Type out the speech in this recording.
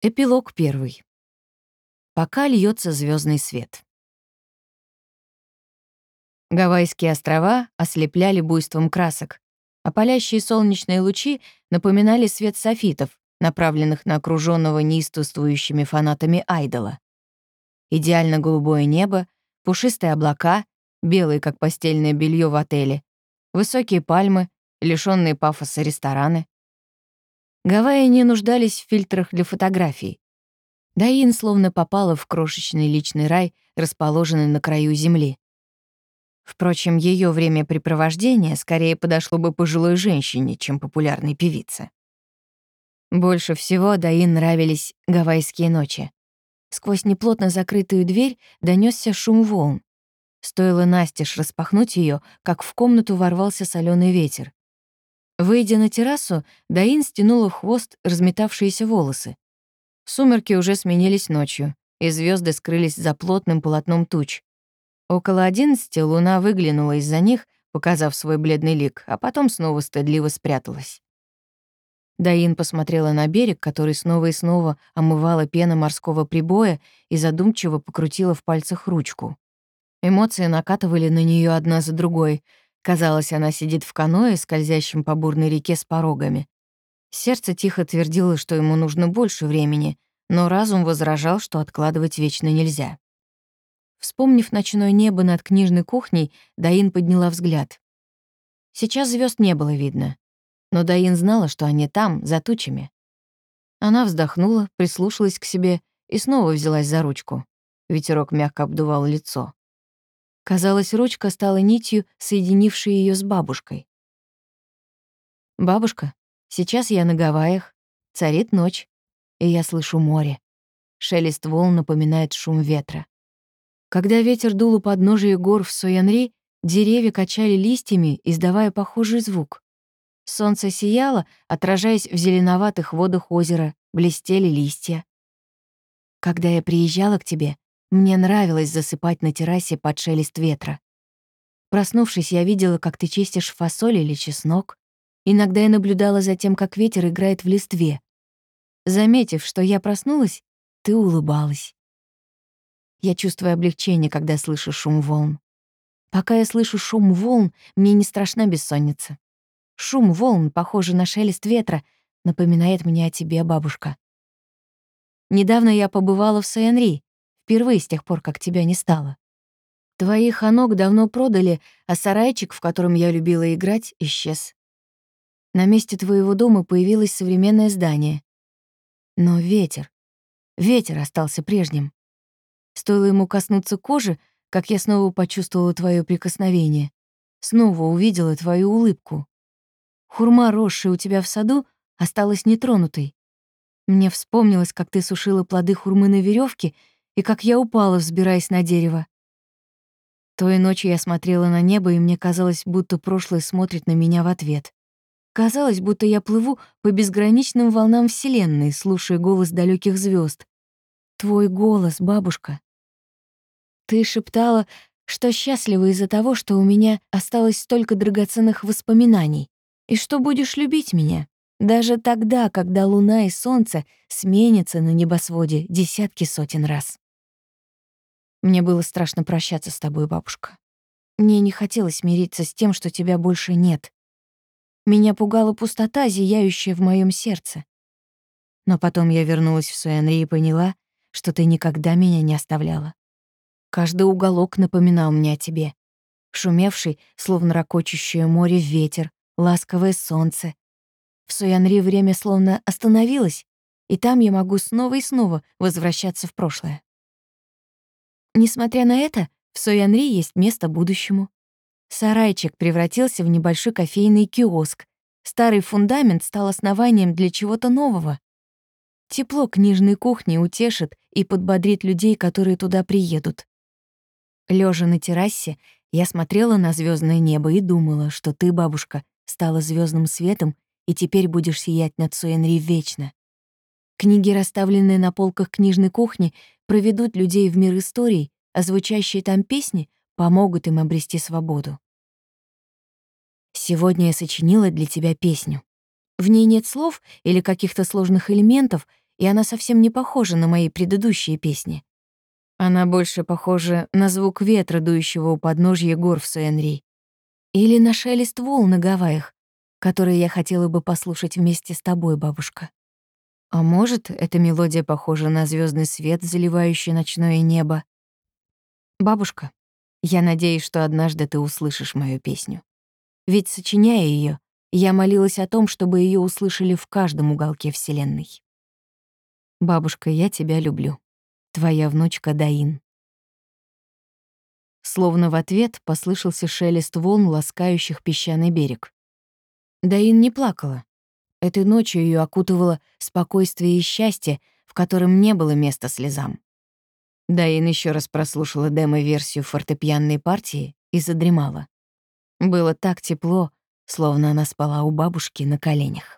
Эпилог первый. Пока льется звездный свет. Гавайские острова ослепляли буйством красок, а палящие солнечные лучи напоминали свет софитов, направленных на окруженного неистовствующими фанатами айдола. Идеально голубое небо, пушистые облака, белые, как постельное белье в отеле, высокие пальмы, лишенные пафоса рестораны. Гавайи не нуждались в фильтрах для фотографий. Даин словно попала в крошечный личный рай, расположенный на краю земли. Впрочем, ее времяпрепровождение скорее подошло бы пожилой женщине, чем популярной певице. Больше всего Даин нравились гавайские ночи. Сквозь неплотно закрытую дверь донесся шум волн. Стоило Настеж распахнуть ее, как в комнату ворвался соленый ветер. Выйдя на террасу, Даин стянула в хвост разметавшиеся волосы. Сумерки уже сменились ночью, и звезды скрылись за плотным полотном туч. Около одиннадцати луна выглянула из-за них, показав свой бледный лик, а потом снова стыдливо спряталась. Даин посмотрела на берег, который снова и снова омывала пена морского прибоя и задумчиво покрутила в пальцах ручку. Эмоции накатывали на нее одна за другой — Казалось, она сидит в каное, скользящем по бурной реке с порогами. Сердце тихо твердило, что ему нужно больше времени, но разум возражал, что откладывать вечно нельзя. Вспомнив ночное небо над книжной кухней, Даин подняла взгляд. Сейчас звезд не было видно, но Даин знала, что они там, за тучами. Она вздохнула, прислушалась к себе и снова взялась за ручку. Ветерок мягко обдувал лицо. Казалось, ручка стала нитью, соединившей ее с бабушкой. «Бабушка, сейчас я на Гавайях, царит ночь, и я слышу море. Шелест волн напоминает шум ветра. Когда ветер дул у подножия гор в Соянри, деревья качали листьями, издавая похожий звук. Солнце сияло, отражаясь в зеленоватых водах озера, блестели листья. Когда я приезжала к тебе, мне нравилось засыпать на террасе под шелест ветра. Проснувшись, я видела, как ты чистишь фасоль или чеснок. Иногда я наблюдала за тем, как ветер играет в листве. Заметив, что я проснулась, ты улыбалась. Я чувствую облегчение, когда слышу шум волн. Пока я слышу шум волн, мне не страшна бессонница. Шум волн, похожий на шелест ветра, напоминает мне о тебе, бабушка. Недавно я побывала в Сайенри, Впервые с тех пор, как тебя не стало. Твоих ханок давно продали, а сарайчик, в котором я любила играть, исчез. На месте твоего дома появилось современное здание. Но ветер, ветер остался прежним. Стоило ему коснуться кожи, как я снова почувствовала твое прикосновение. Снова увидела твою улыбку. Хурма, росшая у тебя в саду, осталась нетронутой. Мне вспомнилось, как ты сушила плоды хурмы на веревке и как я упала, взбираясь на дерево. Той ночью я смотрела на небо, и мне казалось, будто прошлое смотрит на меня в ответ. Казалось, будто я плыву по безграничным волнам Вселенной, слушая голос далеких звезд. Твой голос, бабушка. Ты шептала, что счастлива из-за того, что у меня осталось столько драгоценных воспоминаний, и что будешь любить меня, даже тогда, когда луна и солнце сменятся на небосводе десятки сотен раз. Мне было страшно прощаться с тобой, бабушка. Мне не хотелось мириться с тем, что тебя больше нет. Меня пугала пустота, зияющая в моем сердце. Но потом я вернулась в Суэнри и поняла, что ты никогда меня не оставляла. Каждый уголок напоминал мне о тебе. Шумевший, словно ракочущее море ветер, ласковое солнце. В Суянри время словно остановилось, и там я могу снова и снова возвращаться в прошлое. Несмотря на это, в Соянри есть место будущему. Сарайчик превратился в небольшой кофейный киоск. Старый фундамент стал основанием для чего-то нового. Тепло книжной кухни утешит и подбодрит людей, которые туда приедут. Лежа на террасе, я смотрела на звездное небо и думала, что ты, бабушка, стала звездным светом и теперь будешь сиять над Суэнри вечно. Книги, расставленные на полках книжной кухни, проведут людей в мир историй, а звучащие там песни помогут им обрести свободу. Сегодня я сочинила для тебя песню. В ней нет слов или каких-то сложных элементов, и она совсем не похожа на мои предыдущие песни. Она больше похожа на звук ветра, дующего у подножья гор в Суэнри. Или на шелест волн на Гавайях, которые я хотела бы послушать вместе с тобой, бабушка. А может, эта мелодия похожа на звездный свет, заливающий ночное небо. Бабушка, я надеюсь, что однажды ты услышишь мою песню. Ведь, сочиняя ее, я молилась о том, чтобы ее услышали в каждом уголке Вселенной. Бабушка, я тебя люблю. Твоя внучка Даин. Словно в ответ послышался шелест волн, ласкающих песчаный берег. Даин не плакала. Этой ночью ее окутывало спокойствие и счастье, в котором не было места слезам. Даин еще раз прослушала демо-версию фортепианной партии и задремала. Было так тепло, словно она спала у бабушки на коленях.